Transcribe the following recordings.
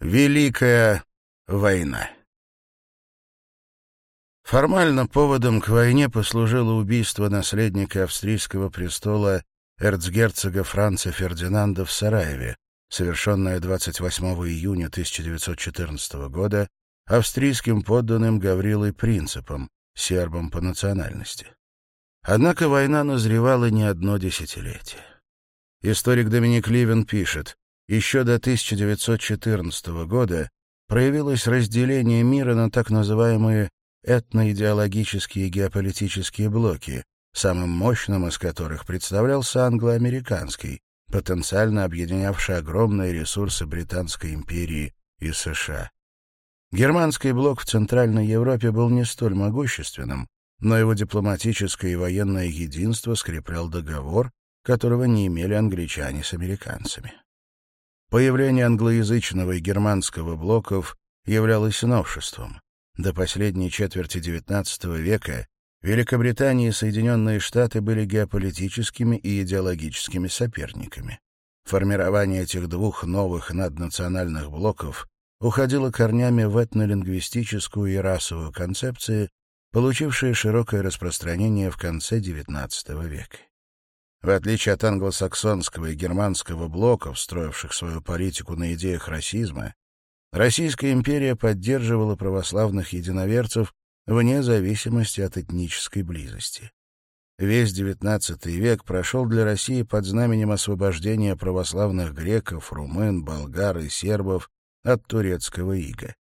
Великая война. Формально поводом к войне послужило убийство наследника австрийского престола эрцгерцога Франца Фердинанда в Сараеве, совершенное 28 июня 1914 года австрийским подданным Гаврилой Принципом, сербом по национальности. Однако война назревала не одно десятилетие. Историк Доминик Ливен пишет, еще до 1914 года проявилось разделение мира на так называемые этноидеологические и геополитические блоки, самым мощным из которых представлялся англо-американский, потенциально объединявший огромные ресурсы Британской империи и США. Германский блок в Центральной Европе был не столь могущественным, но его дипломатическое и военное единство скреплял договор, которого не имели англичане с американцами. Появление англоязычного и германского блоков являлось новшеством. До последней четверти XIX века Великобритания и Соединенные Штаты были геополитическими и идеологическими соперниками. Формирование этих двух новых наднациональных блоков уходило корнями в этнолингвистическую и расовую концепции, получившие широкое распространение в конце XIX века. В отличие от англосаксонского и германского блоков, строивших свою политику на идеях расизма, Российская империя поддерживала православных единоверцев вне зависимости от этнической близости. Весь XIX век прошел для России под знаменем освобождения православных греков, румын, болгар и сербов от турецкого ига.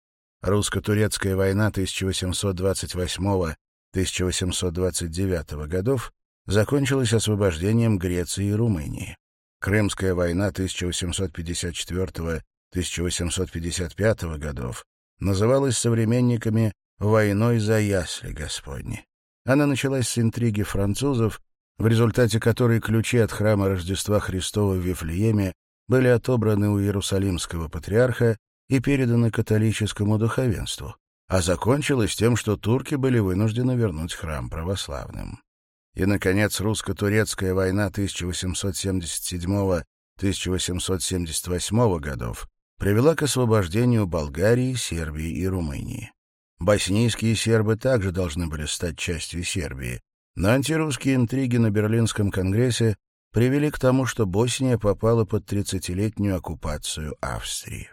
Русско-турецкая война 1828-1829 годов закончилось освобождением Греции и Румынии. Крымская война 1854-1855 годов называлась современниками «войной за ясли Господни». Она началась с интриги французов, в результате которой ключи от храма Рождества Христова в Вифлееме были отобраны у Иерусалимского патриарха и переданы католическому духовенству, а закончилось тем, что турки были вынуждены вернуть храм православным и, наконец, русско-турецкая война 1877-1878 годов привела к освобождению Болгарии, Сербии и Румынии. Боснийские сербы также должны были стать частью Сербии, но антирусские интриги на Берлинском конгрессе привели к тому, что Босния попала под 30-летнюю оккупацию Австрии.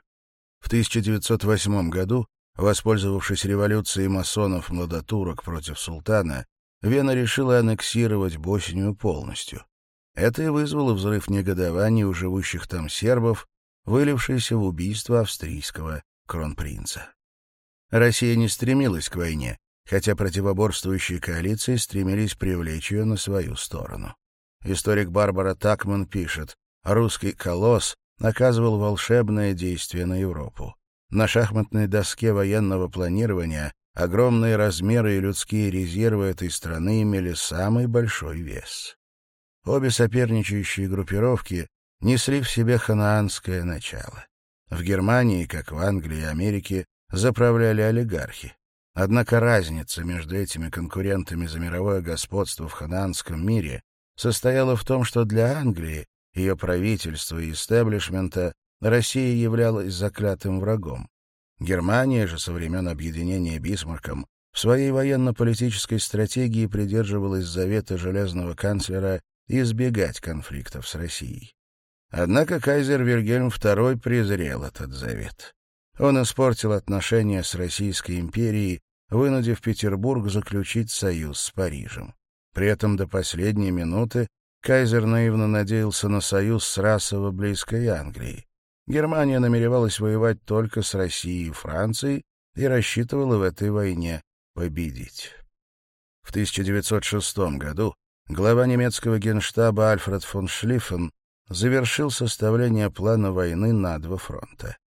В 1908 году, воспользовавшись революцией масонов-младотурок против султана, Вена решила аннексировать Боснию полностью. Это и вызвало взрыв негодования у живущих там сербов, вылившийся в убийство австрийского кронпринца. Россия не стремилась к войне, хотя противоборствующие коалиции стремились привлечь ее на свою сторону. Историк Барбара Такман пишет, «Русский колосс оказывал волшебное действие на Европу. На шахматной доске военного планирования Огромные размеры и людские резервы этой страны имели самый большой вес. Обе соперничающие группировки несли в себе ханаанское начало. В Германии, как в Англии и Америке, заправляли олигархи. Однако разница между этими конкурентами за мировое господство в ханаанском мире состояла в том, что для Англии, ее правительства и истеблишмента Россия являлась заклятым врагом. Германия же со времен объединения Бисмарком в своей военно-политической стратегии придерживалась завета железного канцлера избегать конфликтов с Россией. Однако кайзер Вильгельм II презрел этот завет. Он испортил отношения с Российской империей, вынудив Петербург заключить союз с Парижем. При этом до последней минуты кайзер наивно надеялся на союз с расово-близкой Англией. Германия намеревалась воевать только с Россией и Францией и рассчитывала в этой войне победить. В 1906 году глава немецкого генштаба Альфред фон Шлиффен завершил составление плана войны на два фронта.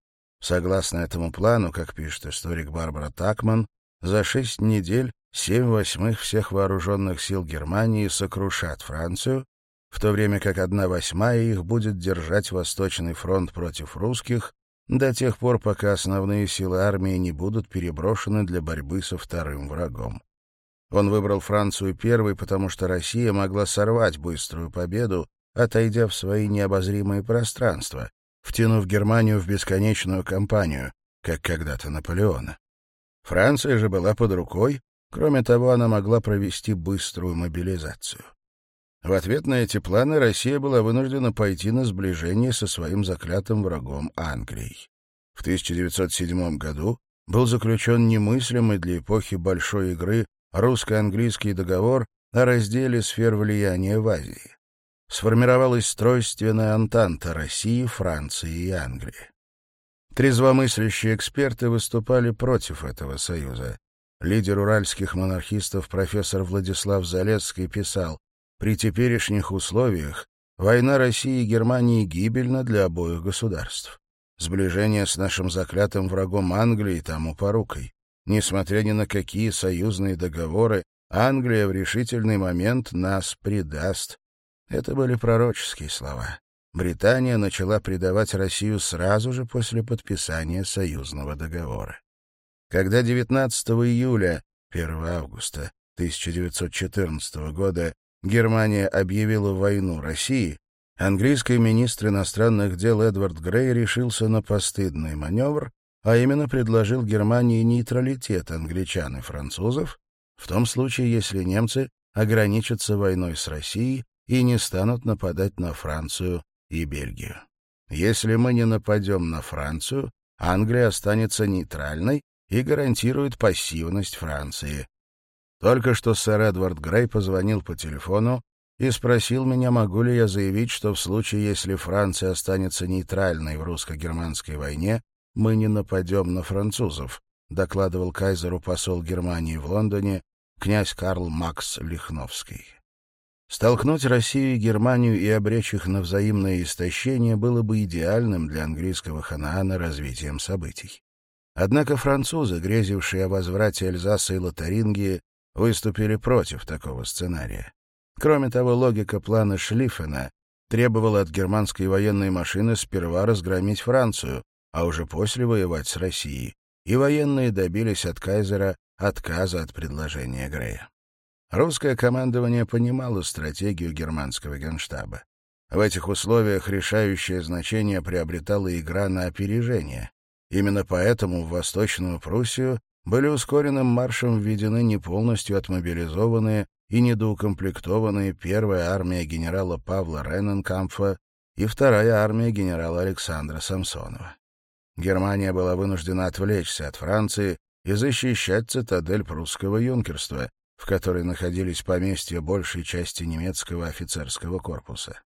Согласно этому плану, как пишет историк Барбара Такман, за шесть недель семь восьмых всех вооруженных сил Германии сокрушат Францию, в то время как одна восьмая их будет держать Восточный фронт против русских до тех пор, пока основные силы армии не будут переброшены для борьбы со вторым врагом. Он выбрал Францию первой, потому что Россия могла сорвать быструю победу, отойдя в свои необозримые пространства, втянув Германию в бесконечную кампанию, как когда-то Наполеона. Франция же была под рукой, кроме того, она могла провести быструю мобилизацию. В ответ на эти планы Россия была вынуждена пойти на сближение со своим заклятым врагом Англией. В 1907 году был заключен немыслимый для эпохи большой игры русско-английский договор о разделе сфер влияния в Азии. Сформировалась стройственная антанта России, Франции и Англии. Трезвомыслящие эксперты выступали против этого союза. Лидер уральских монархистов профессор Владислав Залесский писал, при теперешних условиях война России и Германии гибельна для обоих государств. Сближение с нашим заклятым врагом Англии тому порукой. Несмотря ни на какие союзные договоры, Англия в решительный момент нас предаст. Это были пророческие слова. Британия начала предавать Россию сразу же после подписания союзного договора. Когда 19 июля, 1 августа 1914 года Германия объявила войну России, английский министр иностранных дел Эдвард Грей решился на постыдный маневр, а именно предложил Германии нейтралитет англичан и французов, в том случае, если немцы ограничатся войной с Россией и не станут нападать на Францию и Бельгию. Если мы не нападем на Францию, Англия останется нейтральной и гарантирует пассивность Франции. Только что сэр Эдвард Грей позвонил по телефону и спросил меня, могу ли я заявить, что в случае, если Франция останется нейтральной в русско-германской войне, мы не нападем на французов, докладывал кайзеру посол Германии в Лондоне князь Карл Макс Лихновский. Столкнуть Россию и Германию и обречь их на взаимное истощение было бы идеальным для английского ханаана развитием событий. Однако французы, грезившие о возврате Эльзаса и Лотарингии, выступили против такого сценария. Кроме того, логика плана Шлиффена требовала от германской военной машины сперва разгромить Францию, а уже после воевать с Россией, и военные добились от Кайзера отказа от предложения Грея. Русское командование понимало стратегию германского генштаба. В этих условиях решающее значение приобретала игра на опережение. Именно поэтому в Восточную Пруссию были ускоренным маршем введены не полностью отмобилизованные и недоукомплектованные первая армия генерала Павла Рененкамфа и вторая армия генерала Александра Самсонова. Германия была вынуждена отвлечься от Франции и защищать цитадель прусского юнкерства, в которой находились поместья большей части немецкого офицерского корпуса.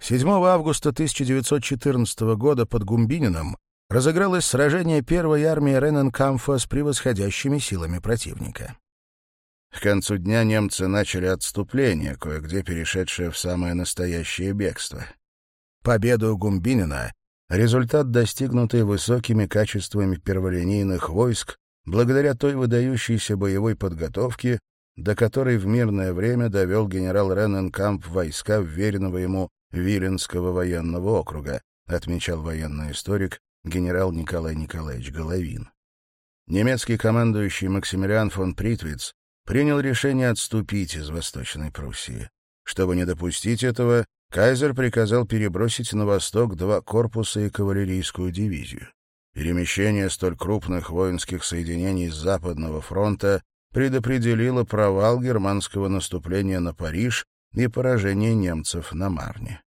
7 августа 1914 года под Гумбинином разыгралось сражение первой армии Рененкамфа с превосходящими силами противника. К концу дня немцы начали отступление, кое-где перешедшее в самое настоящее бегство. Победу Гумбинина — результат, достигнутый высокими качествами перволинейных войск благодаря той выдающейся боевой подготовке, до которой в мирное время довел генерал Рененкамп войска вверенного ему Виленского военного округа, отмечал военный историк генерал Николай Николаевич Головин. Немецкий командующий Максимилиан фон Притвиц принял решение отступить из Восточной Пруссии. Чтобы не допустить этого, Кайзер приказал перебросить на восток два корпуса и кавалерийскую дивизию. Перемещение столь крупных воинских соединений с Западного фронта предопределило провал германского наступления на Париж и поражение немцев на Марне.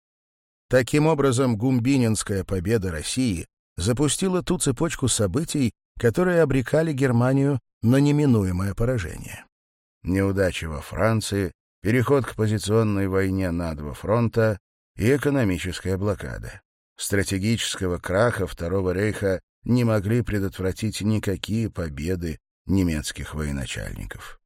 Таким образом, Гумбининская победа России запустила ту цепочку событий, которые обрекали Германию на неминуемое поражение. Неудачи во Франции, переход к позиционной войне на два фронта и экономическая блокада. Стратегического краха Второго рейха не могли предотвратить никакие победы немецких военачальников.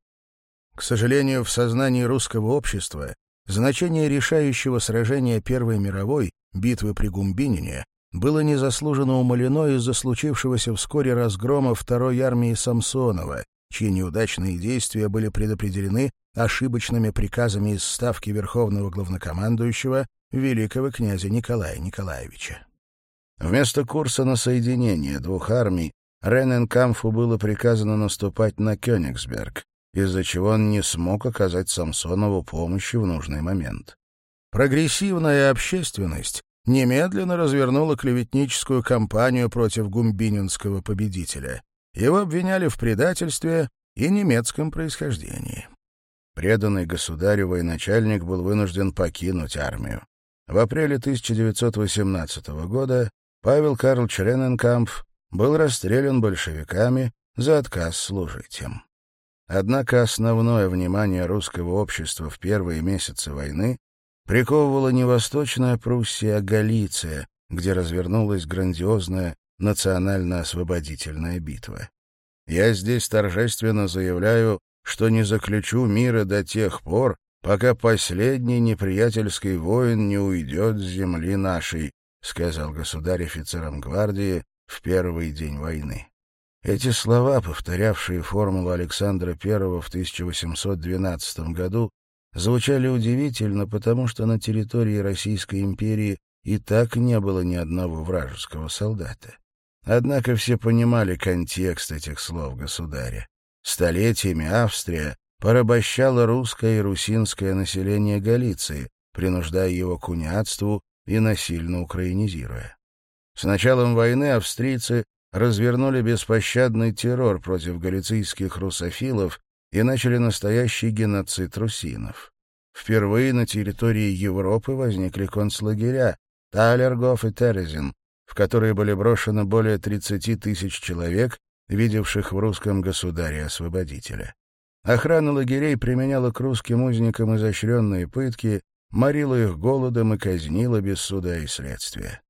К сожалению, в сознании русского общества значение решающего сражения Первой мировой, битвы при Гумбинине, было незаслуженно умолено из-за случившегося вскоре разгрома второй армии Самсонова, чьи неудачные действия были предопределены ошибочными приказами из ставки верховного главнокомандующего великого князя Николая Николаевича. Вместо курса на соединение двух армий Рененкамфу было приказано наступать на Кёнигсберг, из-за чего он не смог оказать Самсонову помощи в нужный момент. Прогрессивная общественность немедленно развернула клеветническую кампанию против гумбининского победителя. Его обвиняли в предательстве и немецком происхождении. Преданный государю военачальник был вынужден покинуть армию. В апреле 1918 года Павел Карл Черененкампф был расстрелян большевиками за отказ служить им. Однако основное внимание русского общества в первые месяцы войны приковывала не Восточная Пруссия, а Галиция, где развернулась грандиозная национально-освободительная битва. Я здесь торжественно заявляю, что не заключу мира до тех пор, пока последний неприятельский воин не уйдет с земли нашей, сказал государь офицерам гвардии в первый день войны. Эти слова, повторявшие формулу Александра I в 1812 году, звучали удивительно, потому что на территории Российской империи и так не было ни одного вражеского солдата. Однако все понимали контекст этих слов государя. Столетиями Австрия порабощала русское и русинское население Галиции, принуждая его к униатству и насильно украинизируя. С началом войны австрийцы развернули беспощадный террор против галицийских русофилов, и начали настоящий геноцид русинов. Впервые на территории Европы возникли концлагеря Талергов и Терезин, в которые были брошено более 30 тысяч человек, видевших в русском государе-освободителя. Охрана лагерей применяла к русским узникам изощренные пытки, морила их голодом и казнила без суда и следствия.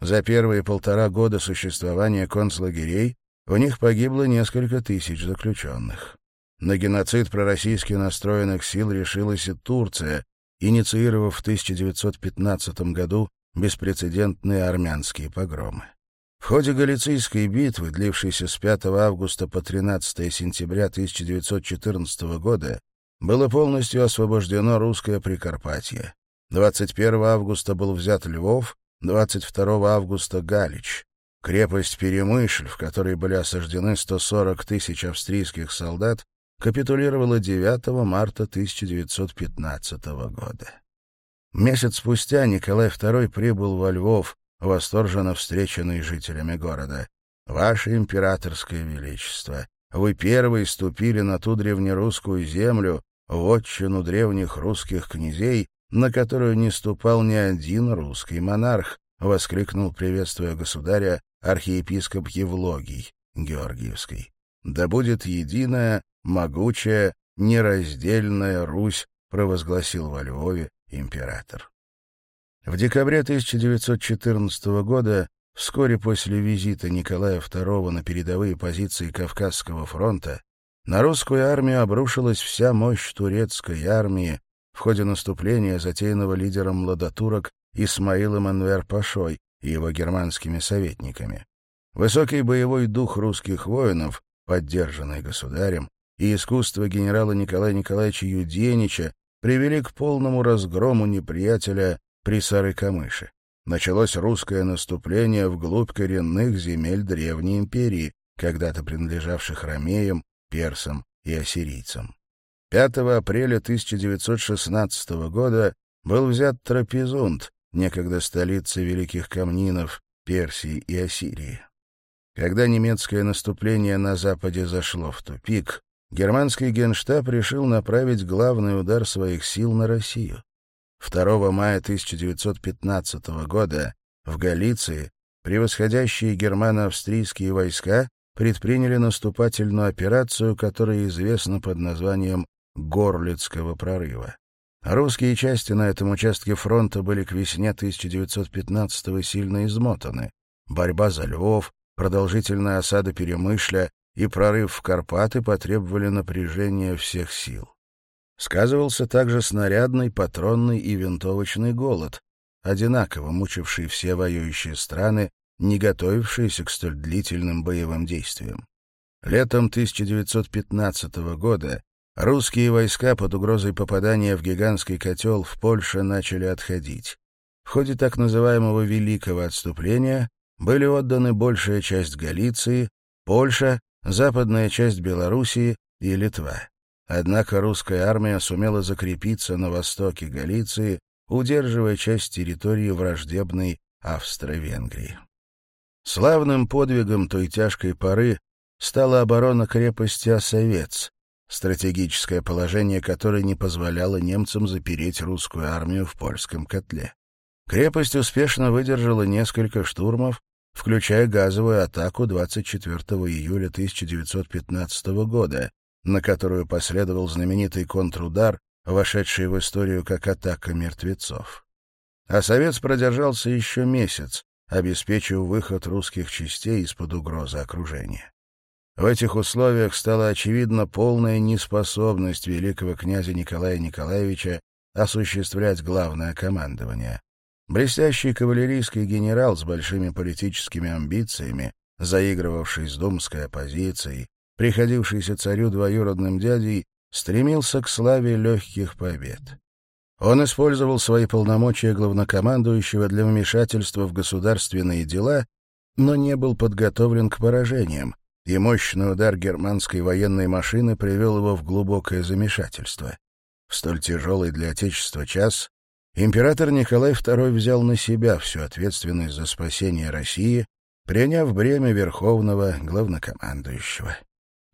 За первые полтора года существования концлагерей у них погибло несколько тысяч заключенных. На геноцид пророссийски настроенных сил решилась и Турция, инициировав в 1915 году беспрецедентные армянские погромы. В ходе Галицийской битвы, длившейся с 5 августа по 13 сентября 1914 года, было полностью освобождено русское Прикарпатье. 21 августа был взят Львов, 22 августа — Галич. Крепость Перемышль, в которой были осаждены 140 тысяч австрийских солдат, капитулировала 9 марта 1915 года. Месяц спустя Николай II прибыл во Львов, восторженно встреченный жителями города. «Ваше императорское величество, вы первые ступили на ту древнерусскую землю, вотчину древних русских князей, на которую не ступал ни один русский монарх», — воскликнул, приветствуя государя, архиепископ Евлогий Георгиевский да будет единая, могучая, нераздельная Русь, провозгласил во Львове император. В декабре 1914 года, вскоре после визита Николая II на передовые позиции Кавказского фронта, на русскую армию обрушилась вся мощь турецкой армии в ходе наступления, затеянного лидером ладотурок Исмаилом Анвер-Пашой и его германскими советниками. Высокий боевой дух русских воинов поддержанное государем, и искусство генерала Николая Николаевича Юденича привели к полному разгрому неприятеля при Сарыкамыше. Началось русское наступление вглубь коренных земель Древней империи, когда-то принадлежавших ромеям, персам и ассирийцам. 5 апреля 1916 года был взят Трапезунд, некогда столица великих камнинов Персии и Ассирии. Когда немецкое наступление на западе зашло в тупик, германский генштаб решил направить главный удар своих сил на Россию. 2 мая 1915 года в Галиции превосходящие германо-австрийские войска предприняли наступательную операцию, которая известна под названием «Горлицкого прорыва». Русские части на этом участке фронта были к весне 1915 сильно измотаны. Борьба за Львов, продолжительная осада Перемышля и прорыв в Карпаты потребовали напряжения всех сил. Сказывался также снарядный, патронный и винтовочный голод, одинаково мучивший все воюющие страны, не готовившиеся к столь длительным боевым действиям. Летом 1915 года русские войска под угрозой попадания в гигантский котел в Польше начали отходить. В ходе так называемого «Великого отступления» были отданы большая часть Галиции, Польша, западная часть Белоруссии и Литва. Однако русская армия сумела закрепиться на востоке Галиции, удерживая часть территории враждебной Австро-Венгрии. Славным подвигом той тяжкой поры стала оборона крепости Осовец, стратегическое положение которой не позволяло немцам запереть русскую армию в польском котле. Крепость успешно выдержала несколько штурмов включая газовую атаку 24 июля 1915 года, на которую последовал знаменитый контрудар, вошедший в историю как атака мертвецов. А Совет продержался еще месяц, обеспечив выход русских частей из-под угрозы окружения. В этих условиях стала очевидна полная неспособность великого князя Николая Николаевича осуществлять главное командование. Блестящий кавалерийский генерал с большими политическими амбициями, заигрывавший с думской оппозицией, приходившийся царю двоюродным дядей, стремился к славе легких побед. Он использовал свои полномочия главнокомандующего для вмешательства в государственные дела, но не был подготовлен к поражениям, и мощный удар германской военной машины привел его в глубокое замешательство. В столь тяжелый для Отечества час Император Николай II взял на себя всю ответственность за спасение России, приняв бремя верховного главнокомандующего.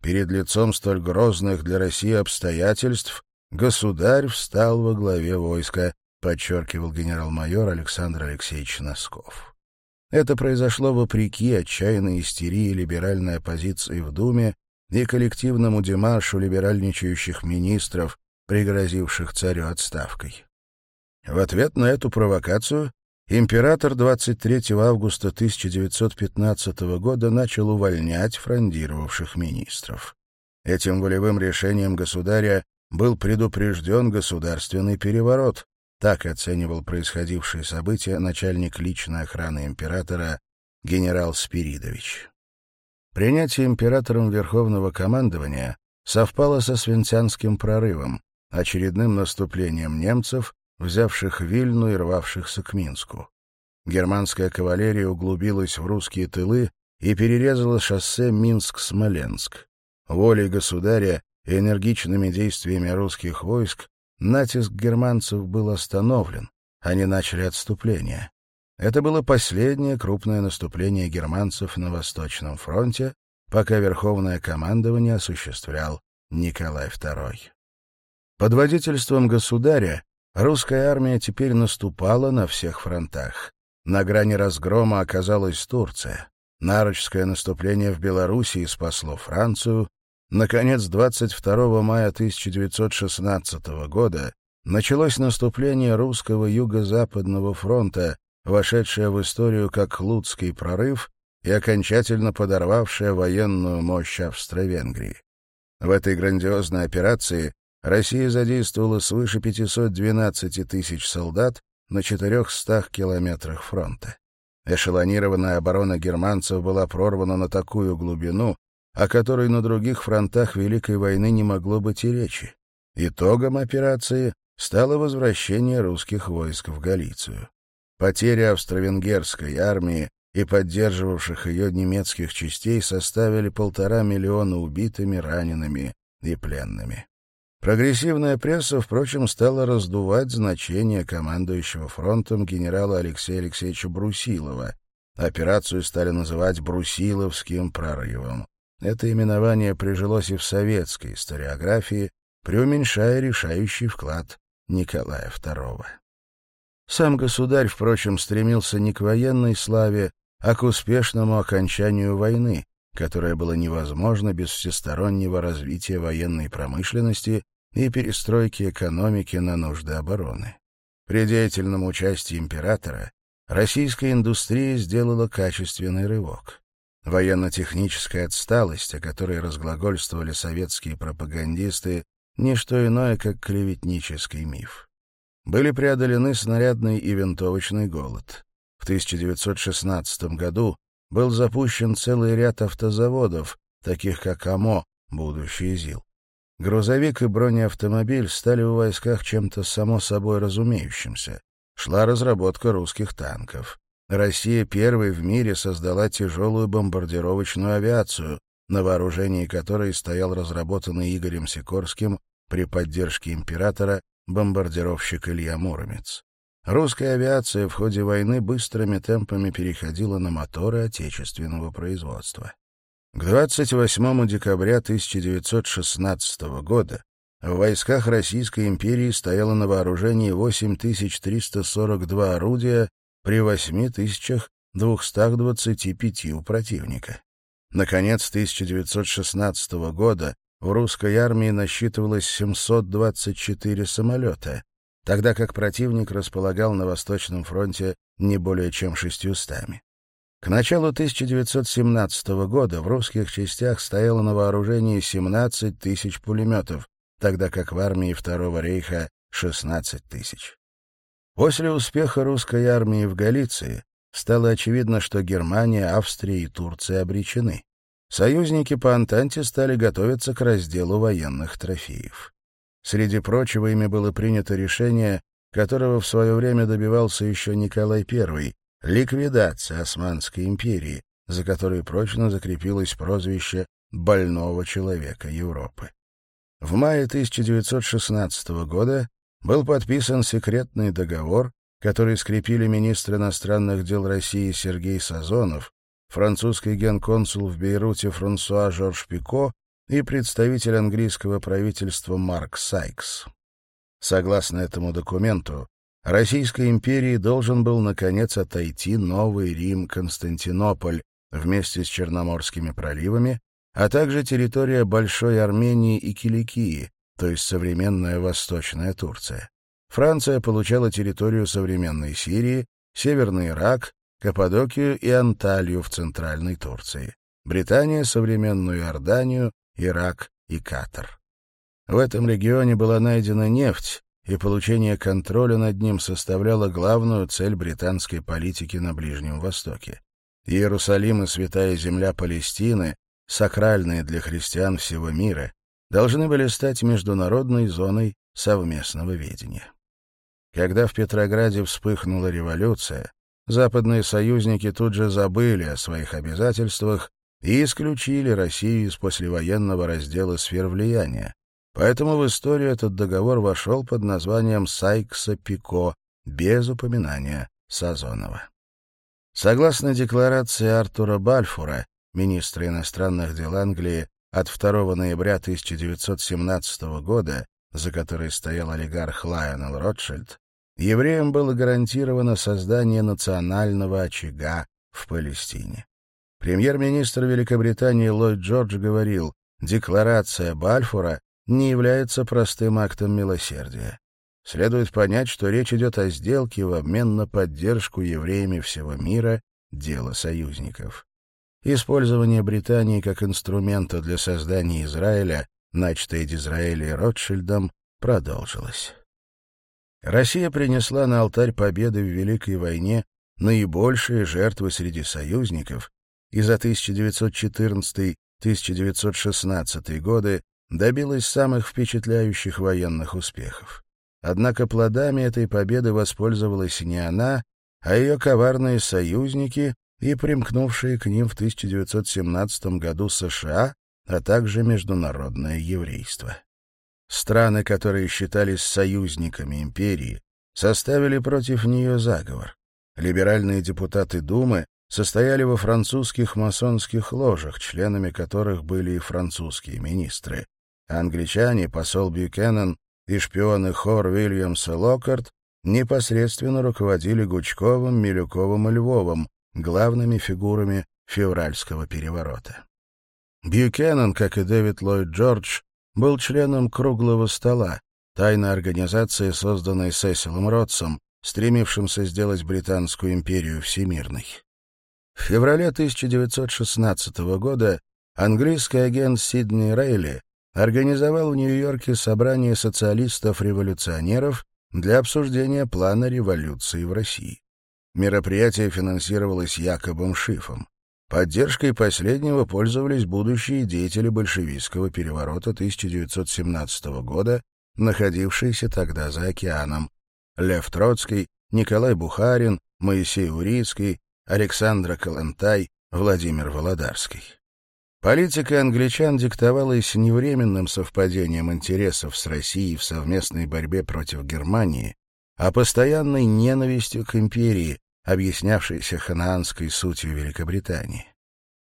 Перед лицом столь грозных для России обстоятельств государь встал во главе войска, подчеркивал генерал-майор Александр Алексеевич Носков. Это произошло вопреки отчаянной истерии либеральной оппозиции в Думе и коллективному демаршу либеральничающих министров, пригрозивших царю отставкой. В ответ на эту провокацию император 23 августа 1915 года начал увольнять фрондировавших министров. Этим волевым решением государя был предупрежден государственный переворот, так оценивал происходившие события начальник личной охраны императора генерал Спиридович. Принятие императором Верховного командования совпало со Свинцянским прорывом, очередным наступлением немцев взявших Вильну и рвавшихся к Минску. Германская кавалерия углубилась в русские тылы и перерезала шоссе Минск-Смоленск. Волей государя и энергичными действиями русских войск натиск германцев был остановлен, они начали отступление. Это было последнее крупное наступление германцев на Восточном фронте, пока Верховное командование осуществлял Николай II. Под водительством государя Русская армия теперь наступала на всех фронтах. На грани разгрома оказалась Турция. Нарочское наступление в Белоруссии спасло Францию. Наконец, 22 мая 1916 года началось наступление русского юго-западного фронта, вошедшее в историю как Луцкий прорыв и окончательно подорвавшее военную мощь Австро-Венгрии. В этой грандиозной операции Россия задействовала свыше 512 тысяч солдат на 400 километрах фронта. Эшелонированная оборона германцев была прорвана на такую глубину, о которой на других фронтах Великой войны не могло быть и речи. Итогом операции стало возвращение русских войск в Галицию. Потери австро-венгерской армии и поддерживавших ее немецких частей составили полтора миллиона убитыми, ранеными и пленными. Прогрессивная пресса, впрочем, стала раздувать значение командующего фронтом генерала Алексея Алексеевича Брусилова. Операцию стали называть «брусиловским прорывом». Это именование прижилось и в советской историографии, преуменьшая решающий вклад Николая II. Сам государь, впрочем, стремился не к военной славе, а к успешному окончанию войны, которое было невозможно без всестороннего развития военной промышленности и перестройки экономики на нужды обороны. При деятельном участии императора российская индустрия сделала качественный рывок. Военно-техническая отсталость, о которой разглагольствовали советские пропагандисты, не что иное, как клеветнический миф. Были преодолены снарядный и винтовочный голод. В 1916 году был запущен целый ряд автозаводов, таких как АМО, будущий ЗИЛ. Грузовик и бронеавтомобиль стали в войсках чем-то само собой разумеющимся. Шла разработка русских танков. Россия первой в мире создала тяжелую бомбардировочную авиацию, на вооружении которой стоял разработанный Игорем Сикорским при поддержке императора бомбардировщик Илья Муромец. Русская авиация в ходе войны быстрыми темпами переходила на моторы отечественного производства. К 28 декабря 1916 года в войсках Российской империи стояло на вооружении 8342 орудия при 8225 у противника. Наконец 1916 года в русской армии насчитывалось 724 самолета, тогда как противник располагал на Восточном фронте не более чем шестьюстами. К началу 1917 года в русских частях стояло на вооружении 17 тысяч пулеметов, тогда как в армии Второго рейха 16 тысяч. После успеха русской армии в Галиции стало очевидно, что Германия, Австрия и Турция обречены. Союзники по Антанте стали готовиться к разделу военных трофеев. Среди прочего, ими было принято решение, которого в свое время добивался еще Николай I — ликвидация Османской империи, за которой прочно закрепилось прозвище «больного человека Европы». В мае 1916 года был подписан секретный договор, который скрепили министр иностранных дел России Сергей Сазонов, французский генконсул в Бейруте Франсуа Жорж Пико и представитель английского правительства Марк Сайкс. Согласно этому документу, Российской империи должен был, наконец, отойти Новый Рим-Константинополь вместе с Черноморскими проливами, а также территория Большой Армении и Киликии, то есть современная Восточная Турция. Франция получала территорию современной Сирии, Северный Ирак, Каппадокию и Анталию в Центральной Турции. Британия — современную Иорданию, Ирак и Катар. В этом регионе была найдена нефть, и получение контроля над ним составляло главную цель британской политики на Ближнем Востоке. Иерусалим и Святая Земля Палестины, сакральные для христиан всего мира, должны были стать международной зоной совместного ведения. Когда в Петрограде вспыхнула революция, западные союзники тут же забыли о своих обязательствах и исключили Россию из послевоенного раздела сфер влияния. Поэтому в историю этот договор вошел под названием Сайкса-Пико, без упоминания Сазонова. Согласно декларации Артура Бальфура, министра иностранных дел Англии, от 2 ноября 1917 года, за которой стоял олигарх Лайонел Ротшильд, евреям было гарантировано создание национального очага в Палестине. Премьер-министр Великобритании Ллойд Джордж говорил, декларация Бальфура не является простым актом милосердия. Следует понять, что речь идет о сделке в обмен на поддержку евреями всего мира дела союзников. Использование Британии как инструмента для создания Израиля, начатое Дизраэлем и Ротшильдом, продолжилось. Россия принесла на алтарь победы в Великой войне наибольшие жертвы среди союзников и за 1914-1916 годы добилась самых впечатляющих военных успехов. Однако плодами этой победы воспользовалась не она, а ее коварные союзники и примкнувшие к ним в 1917 году США, а также международное еврейство. Страны, которые считались союзниками империи, составили против нее заговор. Либеральные депутаты Думы состояли во французских масонских ложах, членами которых были и французские министры. Англичане, посол Бьюкеннон и шпионы Хор Уильямс и Локарт непосредственно руководили Гучковым, Милюковым и Львовым, главными фигурами февральского переворота. Бьюкеннон, как и Дэвид Ллойд Джордж, был членом «Круглого стола», тайной организации, созданной Сесилом Ротсом, стремившимся сделать Британскую империю всемирной. В феврале 1916 года английский агент Сидни Рейли организовал в Нью-Йорке собрание социалистов-революционеров для обсуждения плана революции в России. Мероприятие финансировалось Якобом Шифом. Поддержкой последнего пользовались будущие деятели большевистского переворота 1917 года, находившиеся тогда за океаном. Лев Троцкий, Николай Бухарин, Моисей Урицкий, Александра Калантай, Владимир Володарский. Политика англичан диктовалась не временным совпадением интересов с Россией в совместной борьбе против Германии, а постоянной ненавистью к империи, объяснявшейся ханаанской сутью Великобритании.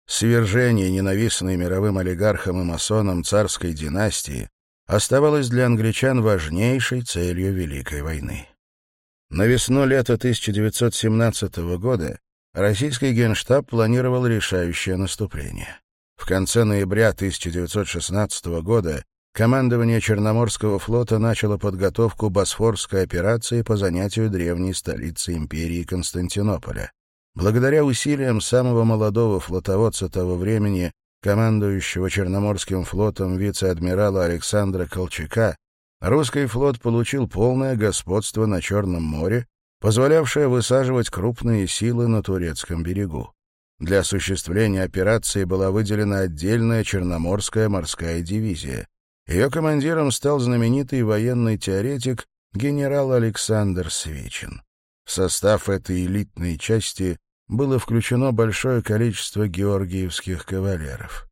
Свержение ненавистной мировым олигархам и масонам царской династии оставалось для англичан важнейшей целью Великой войны. На весну-лето 1917 года российский генштаб планировал решающее наступление. В конце ноября 1916 года командование Черноморского флота начало подготовку Босфорской операции по занятию древней столицы империи Константинополя. Благодаря усилиям самого молодого флотоводца того времени, командующего Черноморским флотом вице-адмирала Александра Колчака, русский флот получил полное господство на Черном море позволявшая высаживать крупные силы на турецком берегу. Для осуществления операции была выделена отдельная Черноморская морская дивизия. Ее командиром стал знаменитый военный теоретик генерал Александр Свечин. В состав этой элитной части было включено большое количество георгиевских кавалеров.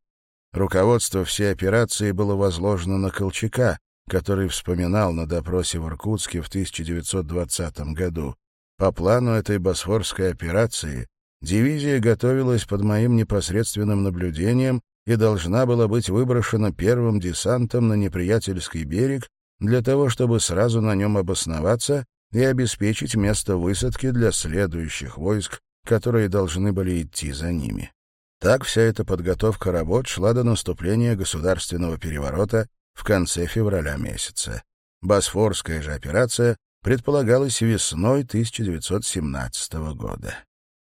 Руководство всей операции было возложено на Колчака, который вспоминал на допросе в Иркутске в 1920 году. По плану этой босфорской операции дивизия готовилась под моим непосредственным наблюдением и должна была быть выброшена первым десантом на неприятельский берег для того, чтобы сразу на нем обосноваться и обеспечить место высадки для следующих войск, которые должны были идти за ними. Так вся эта подготовка работ шла до наступления государственного переворота в конце февраля месяца. Босфорская же операция предполагалось весной 1917 года.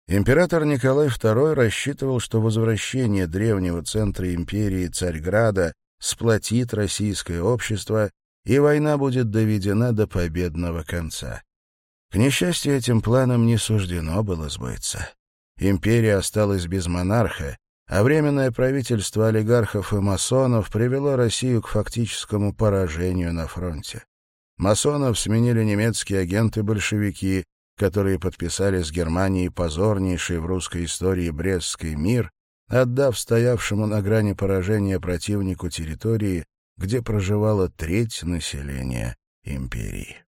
Император Николай II рассчитывал, что возвращение древнего центра империи Царьграда сплотит российское общество, и война будет доведена до победного конца. К несчастью, этим планам не суждено было сбыться. Империя осталась без монарха, а Временное правительство олигархов и масонов привело Россию к фактическому поражению на фронте. Масонов сменили немецкие агенты-большевики, которые подписали с Германией позорнейший в русской истории Брестский мир, отдав стоявшему на грани поражения противнику территории, где проживала треть населения империи.